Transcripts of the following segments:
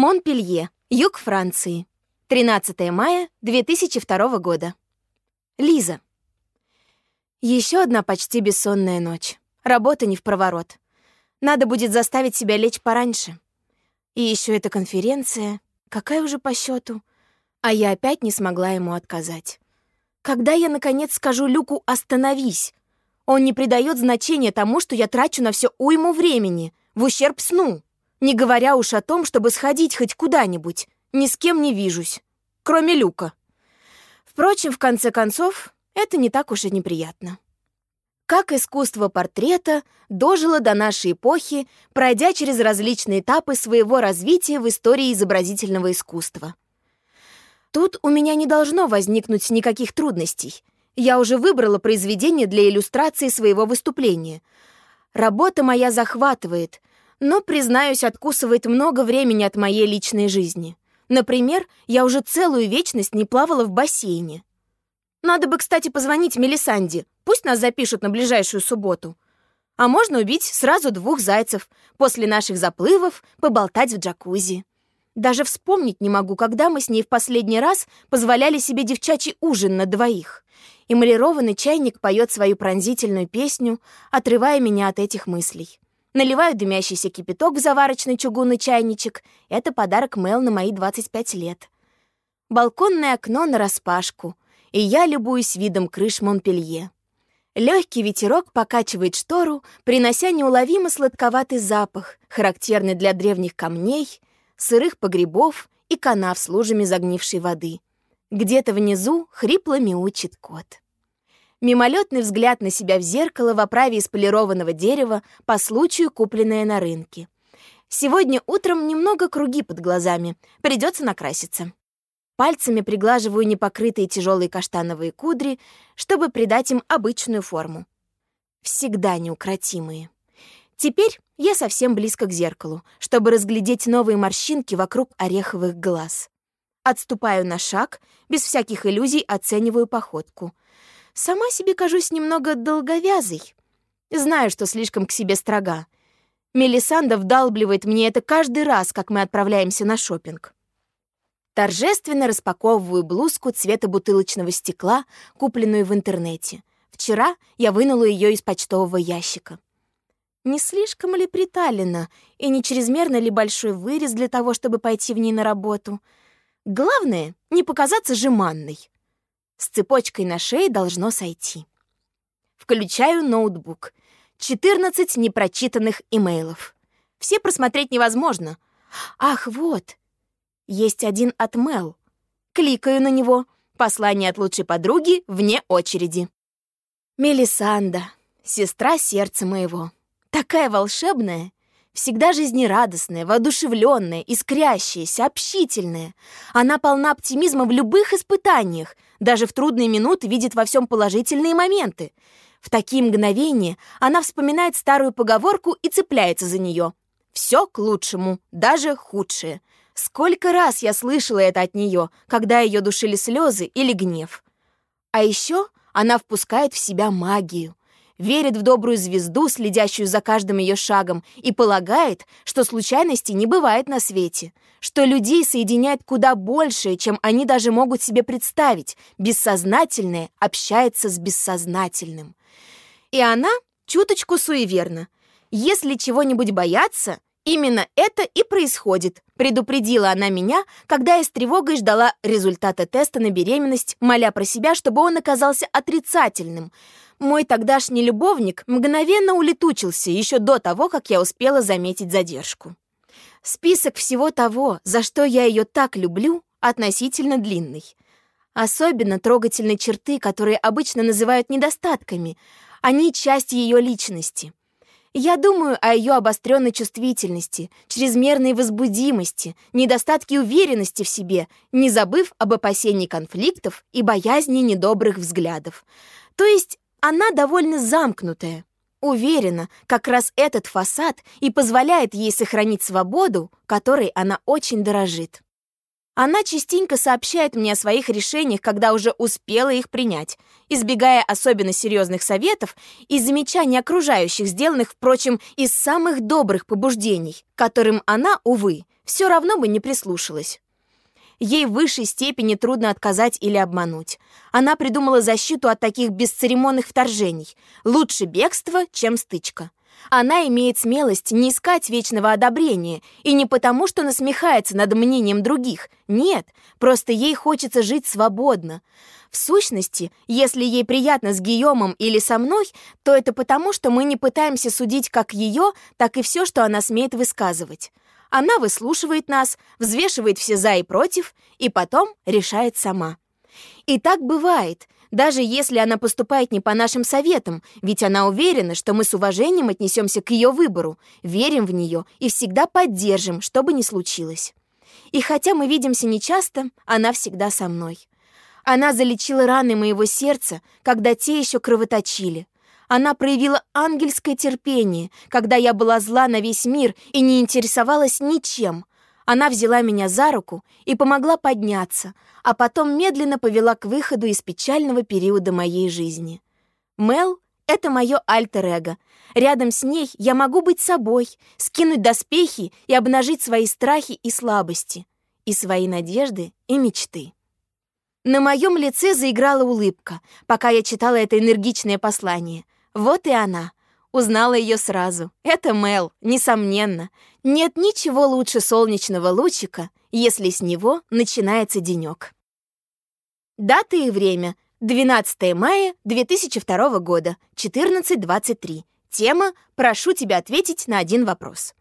Монпелье, юг Франции. 13 мая 2002 года. Лиза. Еще одна почти бессонная ночь. Работа не в проворот. Надо будет заставить себя лечь пораньше. И еще эта конференция. Какая уже по счету? А я опять не смогла ему отказать. Когда я, наконец, скажу Люку «остановись», он не придает значения тому, что я трачу на все уйму времени, в ущерб сну, не говоря уж о том, чтобы сходить хоть куда-нибудь. Ни с кем не вижусь, кроме Люка. Впрочем, в конце концов, это не так уж и неприятно. Как искусство портрета дожило до нашей эпохи, пройдя через различные этапы своего развития в истории изобразительного искусства. Тут у меня не должно возникнуть никаких трудностей. Я уже выбрала произведение для иллюстрации своего выступления. Работа моя захватывает, но, признаюсь, откусывает много времени от моей личной жизни. Например, я уже целую вечность не плавала в бассейне. Надо бы, кстати, позвонить Мелисанде. Пусть нас запишут на ближайшую субботу. А можно убить сразу двух зайцев, после наших заплывов поболтать в джакузи. Даже вспомнить не могу, когда мы с ней в последний раз позволяли себе девчачий ужин на двоих. Эмалированный чайник поет свою пронзительную песню, отрывая меня от этих мыслей. Наливаю дымящийся кипяток в заварочный чугунный чайничек. Это подарок Мел на мои 25 лет. Балконное окно нараспашку, и я любуюсь видом крыш Монпелье. Легкий ветерок покачивает штору, принося неуловимо сладковатый запах, характерный для древних камней, сырых погребов и канав с лужами загнившей воды. Где-то внизу хрипло мяучит кот. Мимолетный взгляд на себя в зеркало в оправе из полированного дерева по случаю купленное на рынке. Сегодня утром немного круги под глазами, придется накраситься. Пальцами приглаживаю непокрытые тяжелые каштановые кудри, чтобы придать им обычную форму. Всегда неукротимые. Теперь я совсем близко к зеркалу, чтобы разглядеть новые морщинки вокруг ореховых глаз. Отступаю на шаг, без всяких иллюзий оцениваю походку. Сама себе кажусь немного долговязой. Знаю, что слишком к себе строга. Мелисанда вдалбливает мне это каждый раз, как мы отправляемся на шопинг. Торжественно распаковываю блузку цвета бутылочного стекла, купленную в интернете. Вчера я вынула ее из почтового ящика. Не слишком ли приталена и не чрезмерно ли большой вырез для того, чтобы пойти в ней на работу? Главное — не показаться жеманной. С цепочкой на шее должно сойти. Включаю ноутбук. 14 непрочитанных имейлов. Все просмотреть невозможно. Ах, вот. Есть один от Мел. Кликаю на него. Послание от лучшей подруги вне очереди. Мелисанда, сестра сердца моего. Такая волшебная, всегда жизнерадостная, воодушевленная, искрящаяся, общительная. Она полна оптимизма в любых испытаниях, даже в трудные минуты видит во всем положительные моменты. В такие мгновения она вспоминает старую поговорку и цепляется за нее. Все к лучшему, даже худшее. Сколько раз я слышала это от нее, когда ее душили слезы или гнев. А еще она впускает в себя магию, верит в добрую звезду, следящую за каждым ее шагом, и полагает, что случайностей не бывает на свете, что людей соединяет куда больше, чем они даже могут себе представить. Бессознательное общается с бессознательным. И она чуточку суеверна. Если чего-нибудь бояться, именно это и происходит, предупредила она меня, когда я с тревогой ждала результата теста на беременность, моля про себя, чтобы он оказался отрицательным — мой тогдашний любовник мгновенно улетучился еще до того, как я успела заметить задержку. Список всего того, за что я ее так люблю, относительно длинный. Особенно трогательны черты, которые обычно называют недостатками. Они часть ее личности. Я думаю о ее обостренной чувствительности, чрезмерной возбудимости, недостатке уверенности в себе, не забыв об опасении конфликтов и боязни недобрых взглядов. То есть она довольно замкнутая. Уверена, как раз этот фасад и позволяет ей сохранить свободу, которой она очень дорожит. Она частенько сообщает мне о своих решениях, когда уже успела их принять, избегая особенно серьезных советов и замечаний окружающих, сделанных, впрочем, из самых добрых побуждений, которым она, увы, все равно бы не прислушалась. Ей в высшей степени трудно отказать или обмануть. Она придумала защиту от таких бесцеремонных вторжений. Лучше бегство, чем стычка. Она имеет смелость не искать вечного одобрения, и не потому, что насмехается над мнением других. Нет, просто ей хочется жить свободно. В сущности, если ей приятно с Гийомом или со мной, то это потому, что мы не пытаемся судить как ее, так и все, что она смеет высказывать. Она выслушивает нас, взвешивает все «за» и «против», и потом решает сама. И так бывает, даже если она поступает не по нашим советам, ведь она уверена, что мы с уважением отнесемся к ее выбору, верим в нее и всегда поддержим, что бы ни случилось. И хотя мы видимся нечасто, она всегда со мной. Она залечила раны моего сердца, когда те еще кровоточили. Она проявила ангельское терпение, когда я была зла на весь мир и не интересовалась ничем. Она взяла меня за руку и помогла подняться, а потом медленно повела к выходу из печального периода моей жизни. Мел — это мое альтер-эго. Рядом с ней я могу быть собой, скинуть доспехи и обнажить свои страхи и слабости, и свои надежды и мечты. На моем лице заиграла улыбка, пока я читала это энергичное послание. Вот и она. Узнала ее сразу. Это Мел, несомненно. Нет ничего лучше солнечного лучика, если с него начинается денек. Дата и время. 12 мая 2002 года, 14.23. Тема «Прошу тебя ответить на один вопрос».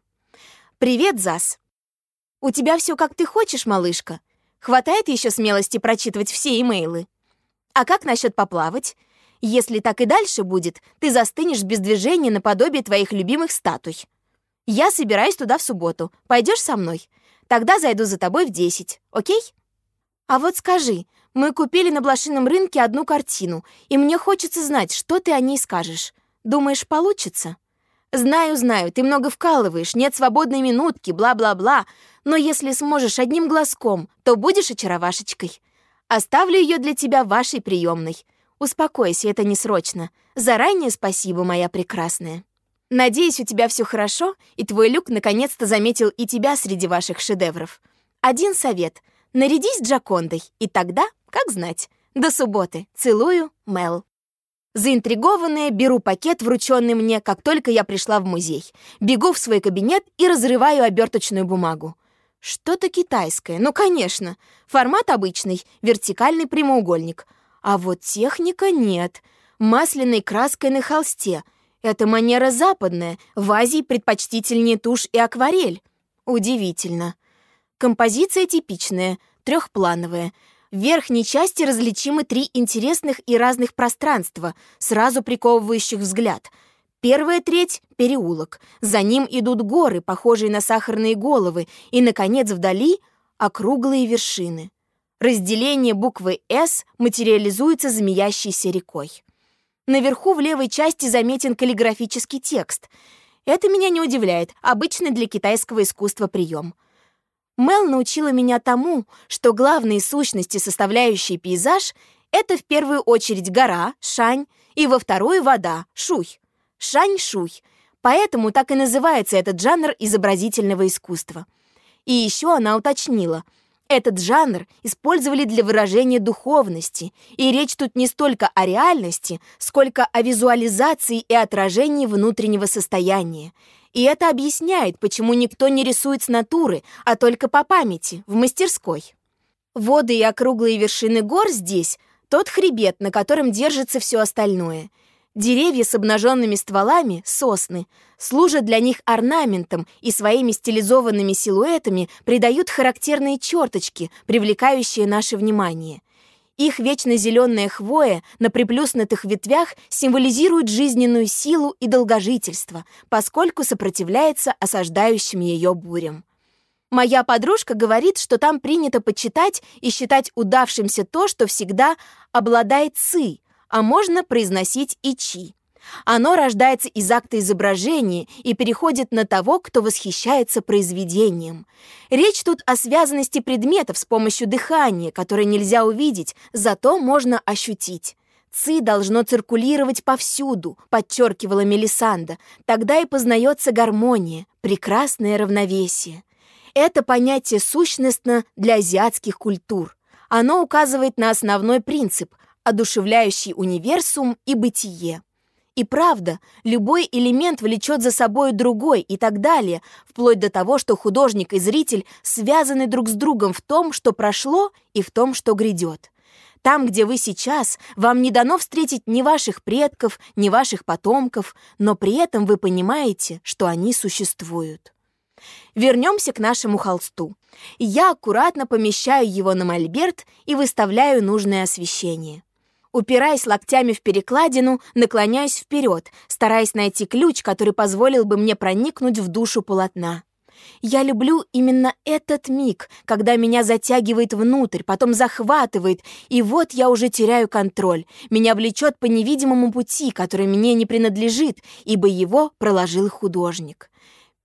Привет, Зас. У тебя все как ты хочешь, малышка? Хватает еще смелости прочитывать все имейлы? А как насчет поплавать? Если так и дальше будет, ты застынешь без движения наподобие твоих любимых статуй. Я собираюсь туда в субботу. Пойдешь со мной? Тогда зайду за тобой в 10, окей? А вот скажи, мы купили на блошином рынке одну картину, и мне хочется знать, что ты о ней скажешь. Думаешь, получится? Знаю, знаю, ты много вкалываешь, нет свободной минутки, бла-бла-бла, но если сможешь одним глазком, то будешь очаровашечкой. Оставлю ее для тебя в вашей приемной. Успокойся, это не срочно. Заранее спасибо, моя прекрасная. Надеюсь, у тебя все хорошо, и твой Люк наконец-то заметил и тебя среди ваших шедевров. Один совет. Нарядись Джакондой, и тогда, как знать. До субботы. Целую, Мел. Заинтригованная, беру пакет, врученный мне, как только я пришла в музей. Бегу в свой кабинет и разрываю оберточную бумагу. Что-то китайское, ну, конечно. Формат обычный, вертикальный прямоугольник — а вот техника нет. Масляной краской на холсте. Это манера западная. В Азии предпочтительнее тушь и акварель. Удивительно. Композиция типичная, трехплановая. В верхней части различимы три интересных и разных пространства, сразу приковывающих взгляд. Первая треть — переулок. За ним идут горы, похожие на сахарные головы, и, наконец, вдали — округлые вершины. Разделение буквы «С» материализуется змеящейся рекой. Наверху в левой части заметен каллиграфический текст. Это меня не удивляет, обычный для китайского искусства прием. Мел научила меня тому, что главные сущности, составляющие пейзаж, это в первую очередь гора, шань, и во вторую — вода, шуй. Шань-шуй. Поэтому так и называется этот жанр изобразительного искусства. И еще она уточнила — этот жанр использовали для выражения духовности, и речь тут не столько о реальности, сколько о визуализации и отражении внутреннего состояния. И это объясняет, почему никто не рисует с натуры, а только по памяти, в мастерской. Воды и округлые вершины гор здесь — тот хребет, на котором держится все остальное — Деревья с обнаженными стволами, сосны, служат для них орнаментом и своими стилизованными силуэтами придают характерные черточки, привлекающие наше внимание. Их вечно зеленая хвоя на приплюснутых ветвях символизирует жизненную силу и долгожительство, поскольку сопротивляется осаждающим ее бурям. Моя подружка говорит, что там принято почитать и считать удавшимся то, что всегда обладает ци, а можно произносить и чи. Оно рождается из акта изображения и переходит на того, кто восхищается произведением. Речь тут о связанности предметов с помощью дыхания, которое нельзя увидеть, зато можно ощутить. Ци должно циркулировать повсюду, подчеркивала Мелисанда. Тогда и познается гармония, прекрасное равновесие. Это понятие сущностно для азиатских культур. Оно указывает на основной принцип, одушевляющий универсум и бытие. И правда, любой элемент влечет за собой другой и так далее, вплоть до того, что художник и зритель связаны друг с другом в том, что прошло, и в том, что грядет. Там, где вы сейчас, вам не дано встретить ни ваших предков, ни ваших потомков, но при этом вы понимаете, что они существуют. Вернемся к нашему холсту. Я аккуратно помещаю его на мольберт и выставляю нужное освещение. Упираясь локтями в перекладину, наклоняюсь вперед, стараясь найти ключ, который позволил бы мне проникнуть в душу полотна. Я люблю именно этот миг, когда меня затягивает внутрь, потом захватывает, и вот я уже теряю контроль. Меня влечет по невидимому пути, который мне не принадлежит, ибо его проложил художник.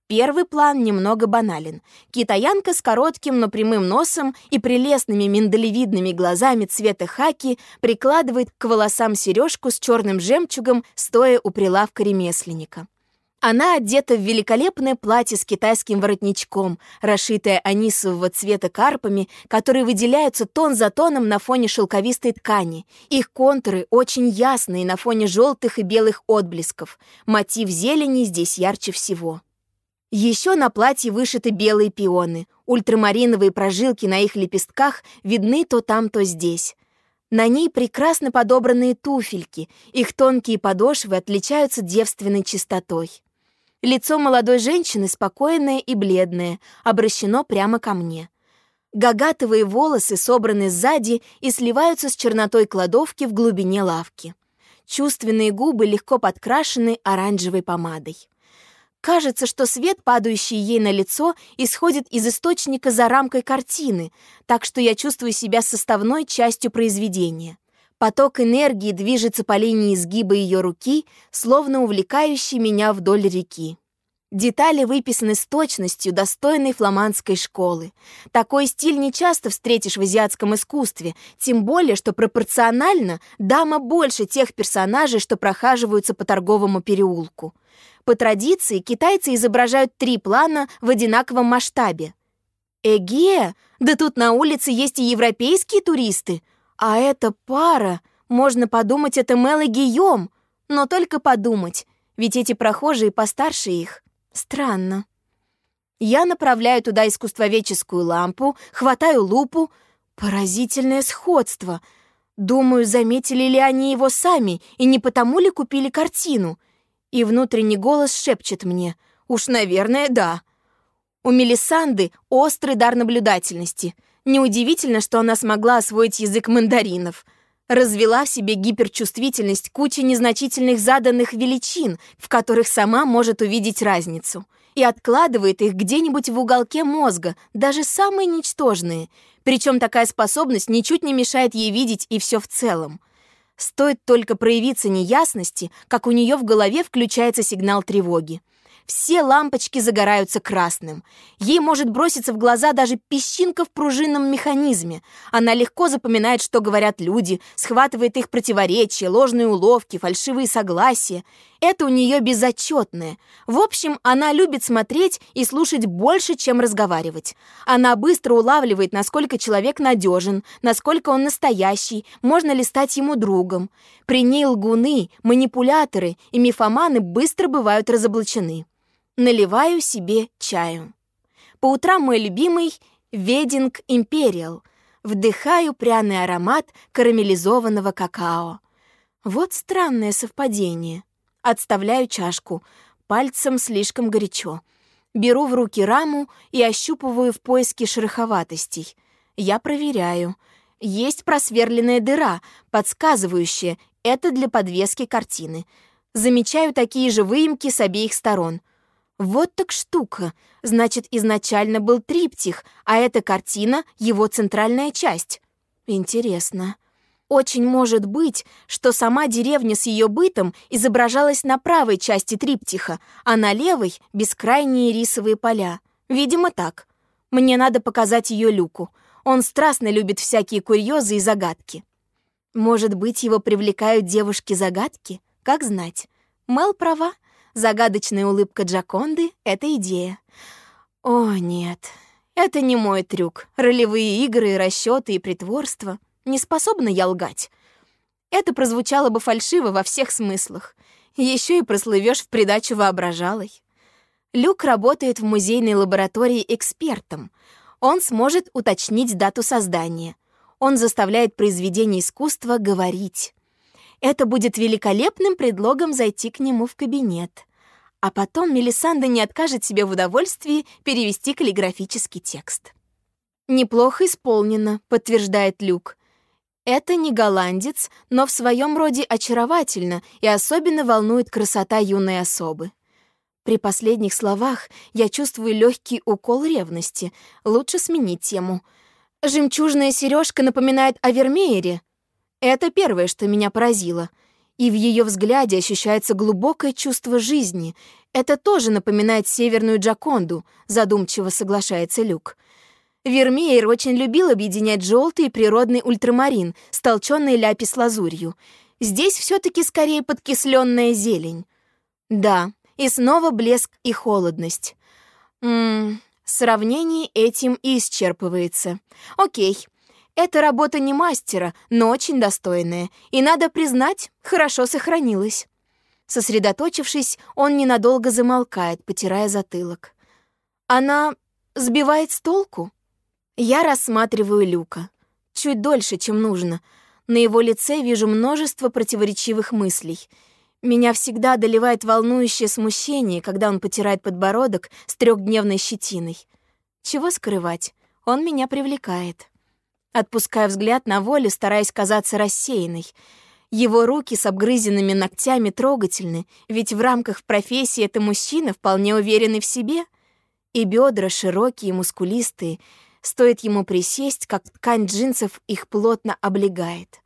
Первый план немного банален. Китаянка с коротким, но прямым носом и прелестными миндалевидными глазами цвета хаки прикладывает к волосам сережку с черным жемчугом, стоя у прилавка ремесленника. Она одета в великолепное платье с китайским воротничком, расшитое анисового цвета карпами, которые выделяются тон за тоном на фоне шелковистой ткани. Их контуры очень ясные на фоне желтых и белых отблесков. Мотив зелени здесь ярче всего. Еще на платье вышиты белые пионы. Ультрамариновые прожилки на их лепестках видны то там, то здесь. На ней прекрасно подобранные туфельки. Их тонкие подошвы отличаются девственной чистотой. Лицо молодой женщины спокойное и бледное, обращено прямо ко мне. Гагатовые волосы собраны сзади и сливаются с чернотой кладовки в глубине лавки. Чувственные губы легко подкрашены оранжевой помадой. Кажется, что свет, падающий ей на лицо, исходит из источника за рамкой картины, так что я чувствую себя составной частью произведения. Поток энергии движется по линии изгиба ее руки, словно увлекающий меня вдоль реки. Детали выписаны с точностью, достойной фламандской школы. Такой стиль не часто встретишь в азиатском искусстве, тем более, что пропорционально дама больше тех персонажей, что прохаживаются по торговому переулку. По традиции китайцы изображают три плана в одинаковом масштабе. Эге, да тут на улице есть и европейские туристы. А эта пара, можно подумать, это Мел и Гийом. Но только подумать, ведь эти прохожие постарше их. Странно. Я направляю туда искусствоведческую лампу, хватаю лупу. Поразительное сходство. Думаю, заметили ли они его сами, и не потому ли купили картину — и внутренний голос шепчет мне «Уж, наверное, да». У Мелисанды острый дар наблюдательности. Неудивительно, что она смогла освоить язык мандаринов. Развела в себе гиперчувствительность кучи незначительных заданных величин, в которых сама может увидеть разницу. И откладывает их где-нибудь в уголке мозга, даже самые ничтожные. Причем такая способность ничуть не мешает ей видеть и все в целом. Стоит только проявиться неясности, как у нее в голове включается сигнал тревоги. Все лампочки загораются красным. Ей может броситься в глаза даже песчинка в пружинном механизме. Она легко запоминает, что говорят люди, схватывает их противоречия, ложные уловки, фальшивые согласия. Это у нее безотчетное. В общем, она любит смотреть и слушать больше, чем разговаривать. Она быстро улавливает, насколько человек надежен, насколько он настоящий, можно ли стать ему другом. При ней лгуны, манипуляторы и мифоманы быстро бывают разоблачены. Наливаю себе чаю. По утрам мой любимый Вединг Империал. Вдыхаю пряный аромат карамелизованного какао. Вот странное совпадение. Отставляю чашку. Пальцем слишком горячо. Беру в руки раму и ощупываю в поиске шероховатостей. Я проверяю. Есть просверленная дыра, подсказывающая, это для подвески картины. Замечаю такие же выемки с обеих сторон — вот так штука. Значит, изначально был триптих, а эта картина — его центральная часть. Интересно. Очень может быть, что сама деревня с ее бытом изображалась на правой части триптиха, а на левой — бескрайние рисовые поля. Видимо, так. Мне надо показать ее Люку. Он страстно любит всякие курьезы и загадки. Может быть, его привлекают девушки-загадки? Как знать. Мел права. Загадочная улыбка Джаконды — это идея. О, нет. Это не мой трюк. Ролевые игры, расчеты и притворство — не способна я лгать. Это прозвучало бы фальшиво во всех смыслах. Еще и прослывешь в придачу воображалой. Люк работает в музейной лаборатории экспертом. Он сможет уточнить дату создания. Он заставляет произведение искусства говорить. Это будет великолепным предлогом зайти к нему в кабинет. А потом Мелисанда не откажет себе в удовольствии перевести каллиграфический текст. «Неплохо исполнено», — подтверждает Люк. Это не голландец, но в своем роде очаровательно и особенно волнует красота юной особы. При последних словах я чувствую легкий укол ревности. Лучше сменить тему. Жемчужная сережка напоминает о Вермеере. Это первое, что меня поразило. И в ее взгляде ощущается глубокое чувство жизни. Это тоже напоминает северную Джаконду, задумчиво соглашается Люк. Вермеер очень любил объединять желтый и природный ультрамарин с толчёной ляпис-лазурью. Здесь все таки скорее подкисленная зелень. Да, и снова блеск и холодность. Ммм, сравнение этим и исчерпывается. Окей, эта работа не мастера, но очень достойная, и, надо признать, хорошо сохранилась. Сосредоточившись, он ненадолго замолкает, потирая затылок. Она сбивает с толку? Я рассматриваю Люка. Чуть дольше, чем нужно. На его лице вижу множество противоречивых мыслей. Меня всегда одолевает волнующее смущение, когда он потирает подбородок с трехдневной щетиной. Чего скрывать? Он меня привлекает. Отпуская взгляд на волю, стараясь казаться рассеянной. Его руки с обгрызенными ногтями трогательны, ведь в рамках профессии это мужчина, вполне уверенный в себе. И бедра широкие, мускулистые — Стоит ему присесть, как ткань джинсов их плотно облегает.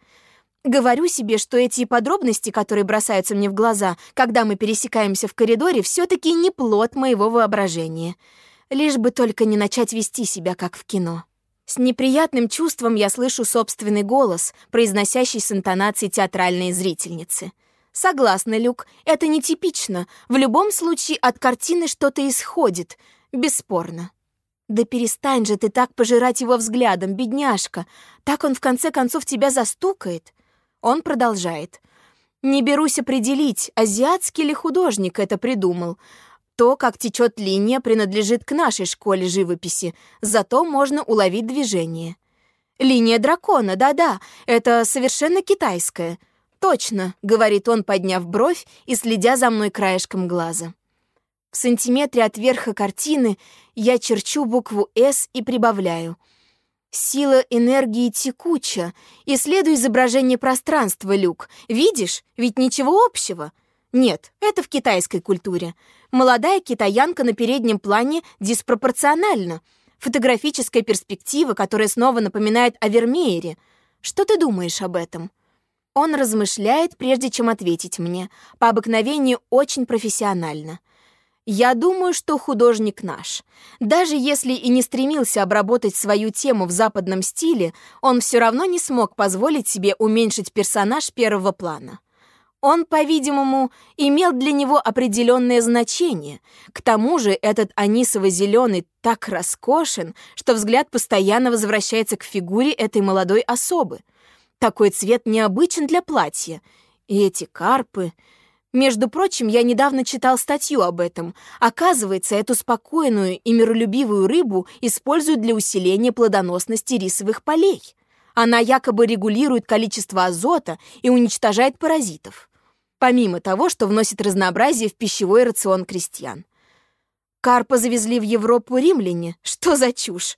Говорю себе, что эти подробности, которые бросаются мне в глаза, когда мы пересекаемся в коридоре, все таки не плод моего воображения. Лишь бы только не начать вести себя, как в кино. С неприятным чувством я слышу собственный голос, произносящий с интонацией театральной зрительницы. Согласна, Люк, это нетипично. В любом случае от картины что-то исходит. Бесспорно. «Да перестань же ты так пожирать его взглядом, бедняжка! Так он в конце концов тебя застукает!» Он продолжает. «Не берусь определить, азиатский ли художник это придумал. То, как течет линия, принадлежит к нашей школе живописи, зато можно уловить движение. Линия дракона, да-да, это совершенно китайская. Точно», — говорит он, подняв бровь и следя за мной краешком глаза. В сантиметре от верха картины я черчу букву «С» и прибавляю. Сила энергии текуча. Исследуй изображение пространства, Люк. Видишь? Ведь ничего общего. Нет, это в китайской культуре. Молодая китаянка на переднем плане диспропорциональна. Фотографическая перспектива, которая снова напоминает о Вермеере. Что ты думаешь об этом? Он размышляет, прежде чем ответить мне. По обыкновению очень профессионально. Я думаю, что художник наш. Даже если и не стремился обработать свою тему в западном стиле, он все равно не смог позволить себе уменьшить персонаж первого плана. Он, по-видимому, имел для него определенное значение. К тому же этот анисово-зеленый так роскошен, что взгляд постоянно возвращается к фигуре этой молодой особы. Такой цвет необычен для платья. И эти карпы... Между прочим, я недавно читал статью об этом. Оказывается, эту спокойную и миролюбивую рыбу используют для усиления плодоносности рисовых полей. Она якобы регулирует количество азота и уничтожает паразитов. Помимо того, что вносит разнообразие в пищевой рацион крестьян. Карпа завезли в Европу римляне. Что за чушь?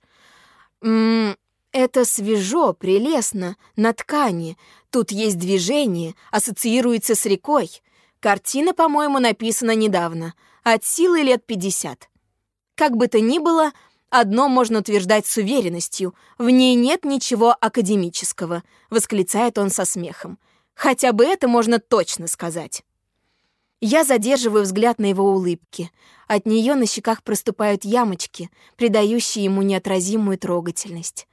М -м, это свежо, прелестно, на ткани. Тут есть движение, ассоциируется с рекой. Картина, по-моему, написана недавно, от силы лет 50. Как бы то ни было, Одно можно утверждать с уверенностью. В ней нет ничего академического», — восклицает он со смехом. «Хотя бы это можно точно сказать». Я задерживаю взгляд на его улыбки. От нее на щеках проступают ямочки, придающие ему неотразимую трогательность.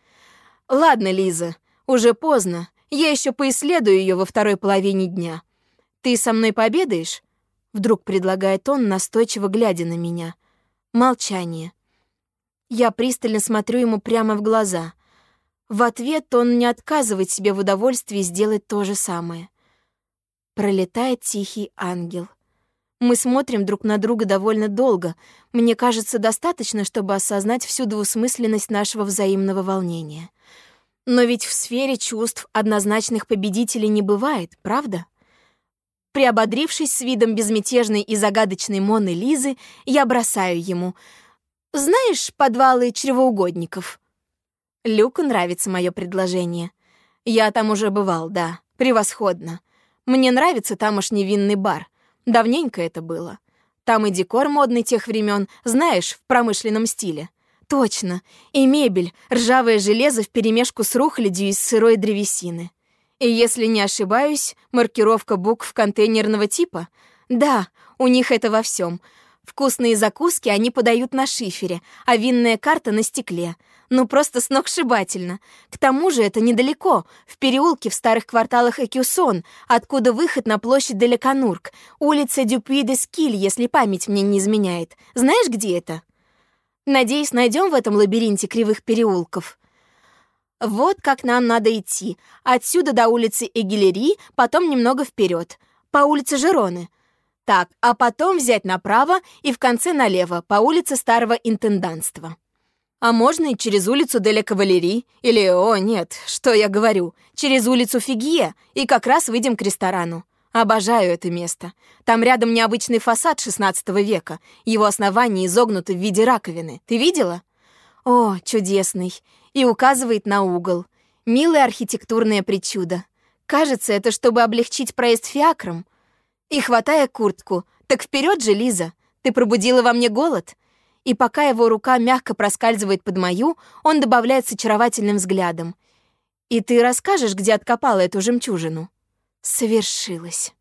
«Ладно, Лиза, уже поздно. Я еще поисследую ее во второй половине дня. Ты со мной пообедаешь?» Вдруг предлагает он, настойчиво глядя на меня. Молчание. Я пристально смотрю ему прямо в глаза. В ответ он не отказывает себе в удовольствии сделать то же самое. Пролетает тихий ангел. Мы смотрим друг на друга довольно долго. Мне кажется, достаточно, чтобы осознать всю двусмысленность нашего взаимного волнения. Но ведь в сфере чувств однозначных победителей не бывает, правда? Приободрившись с видом безмятежной и загадочной Моны Лизы, я бросаю ему — знаешь подвалы чревоугодников?» Люку нравится мое предложение. Я там уже бывал, да, превосходно. Мне нравится тамошний винный бар. Давненько это было. Там и декор модный тех времен, знаешь, в промышленном стиле. Точно. И мебель, ржавое железо вперемешку с рухлядью из сырой древесины. И если не ошибаюсь, маркировка букв контейнерного типа. Да, у них это во всем. Вкусные закуски они подают на шифере, а винная карта на стекле. Ну, просто сногсшибательно. К тому же это недалеко, в переулке в старых кварталах Экюсон, откуда выход на площадь Делеканурк, улица Дюпюи-де-Скиль, если память мне не изменяет. Знаешь, где это? Надеюсь, найдем в этом лабиринте кривых переулков. Вот как нам надо идти. Отсюда до улицы Эгилери, потом немного вперед, по улице Жероны. Так, а потом взять направо и в конце налево, по улице Старого Интенданства. А можно и через улицу Деля Кавалери, или, о, нет, что я говорю, через улицу Фигье, и как раз выйдем к ресторану. Обожаю это место. Там рядом необычный фасад XVI века. Его основание изогнуто в виде раковины. Ты видела? О, чудесный. И указывает на угол. Милое архитектурное причудо. Кажется, это чтобы облегчить проезд фиакром. И хватая куртку, так вперед же, Лиза, ты пробудила во мне голод. И пока его рука мягко проскальзывает под мою, он добавляет с очаровательным взглядом. И ты расскажешь, где откопала эту жемчужину? Совершилось.